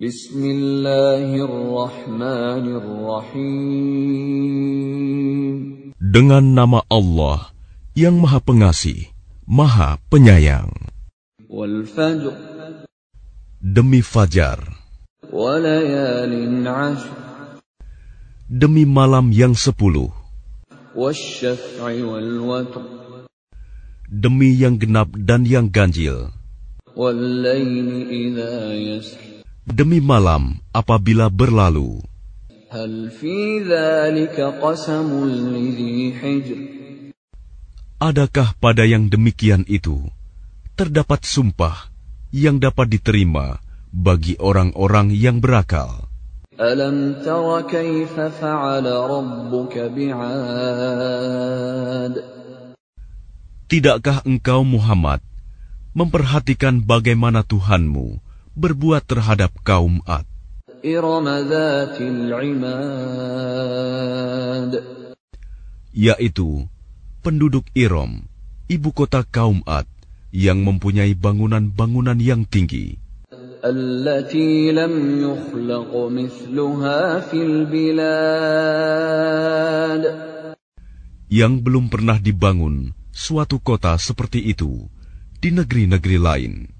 Bismillahirrahmanirrahim. Dengan nama Allah yang Maha Pengasih, Maha Penyayang. Demi fajar. Demi malam yang sepuluh. Demi yang genap dan yang ganjil demi malam apabila berlalu. Adakah pada yang demikian itu terdapat sumpah yang dapat diterima bagi orang-orang yang berakal? Alam tara kaifa fa'ala rabbuka bi'ad Tidakkah engkau Muhammad memperhatikan bagaimana Tuhanmu berbuat terhadap kaum Ad. Yaitu penduduk Irom, ibu kota kaum Ad, yang mempunyai bangunan-bangunan yang tinggi. Yang belum pernah dibangun suatu kota seperti itu di negeri-negeri lain.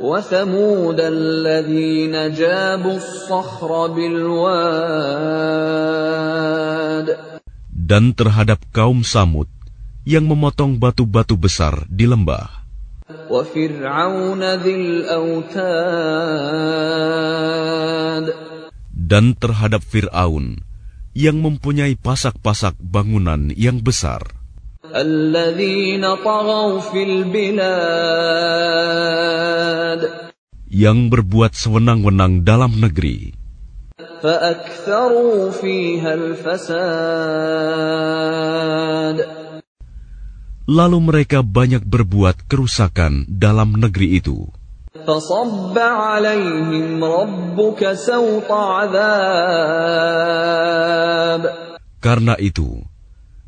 وثمود الذين جابوا الصخر بالواد dan terhadap kaum Samud yang memotong batu-batu besar di lembah, وفرعون ذي الأوتاد dan terhadap Fir'aun yang mempunyai pasak-pasak bangunan yang besar, yang berbuat sewenang-wenang dalam negeri. Lalu mereka banyak berbuat kerusakan dalam negeri itu. Karena itu,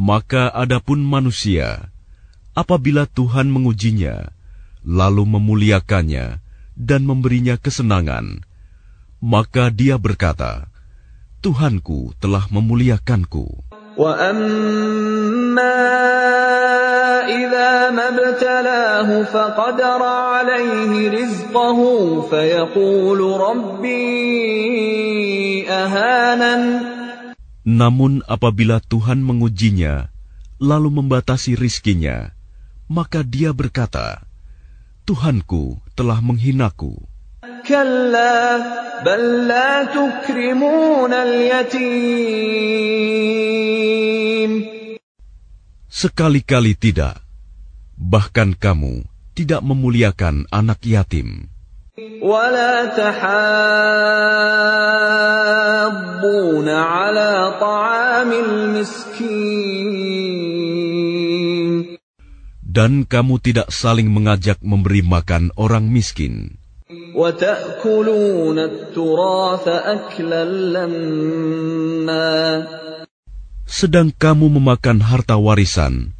Maka adapun manusia, apabila Tuhan mengujinya, lalu memuliakannya dan memberinya kesenangan, maka dia berkata, Tuhanku telah memuliakanku. وأما إذا ما ابتلاه فقدر عليه رزقه فيقول ربي أهانن Namun apabila Tuhan mengujinya, lalu membatasi rizkinya, maka dia berkata, Tuhanku telah menghinaku. كلا بل لا تكرمون اليتيم Sekali-kali tidak. Bahkan kamu tidak memuliakan anak yatim. ولا تحاضون على طعام المسكين Dan kamu tidak saling mengajak memberi makan orang miskin. وتأكلون التراث أكلا لما Sedang kamu memakan harta warisan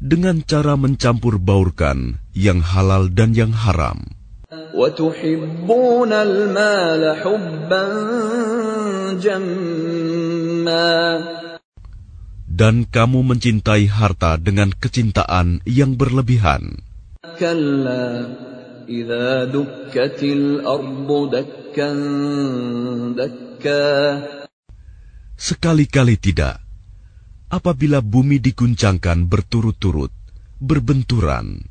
dengan cara mencampur baurkan yang halal dan yang haram. وتحبون المال حبا جما Dan kamu mencintai harta dengan kecintaan yang berlebihan. Sekali-kali tidak. Apabila bumi diguncangkan berturut-turut, berbenturan.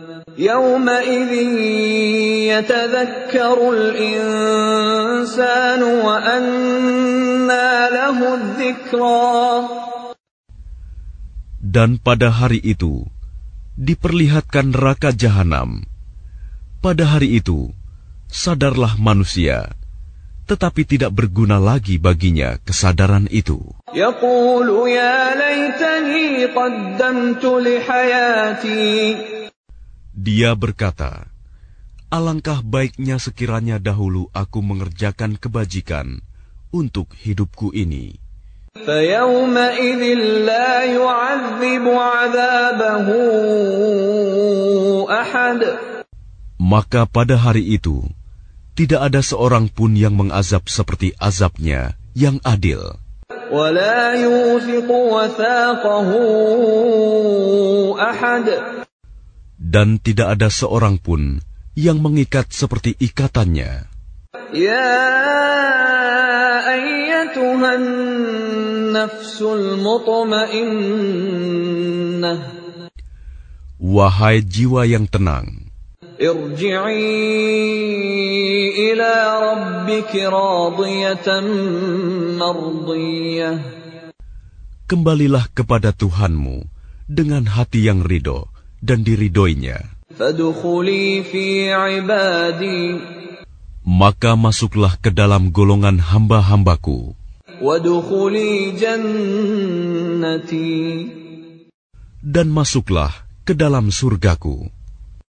يومئذ يتذكر الإنسان وأنى له الذكرى Dan pada hari itu, diperlihatkan neraka jahanam. Pada hari itu, sadarlah manusia, tetapi tidak berguna lagi baginya kesadaran itu. يقول يا ليتني قدمت لحياتي Dia berkata, Alangkah baiknya sekiranya dahulu aku mengerjakan kebajikan untuk hidupku ini. فيومئذ لا يعذب عذابه أحد Maka pada hari itu, tidak ada seorang pun yang mengazab seperti azabnya yang adil. ولا يوثق وثاقه أحد dan tidak ada seorang pun yang mengikat seperti ikatannya. Ya ayyatuhan nafsul mutmainnah. Wahai jiwa yang tenang. Irji'i ila rabbiki radiyatan mardiyah. Kembalilah kepada Tuhanmu dengan hati yang ridho dan diridoinya. Maka masuklah ke dalam golongan hamba-hambaku. Dan masuklah ke dalam surgaku.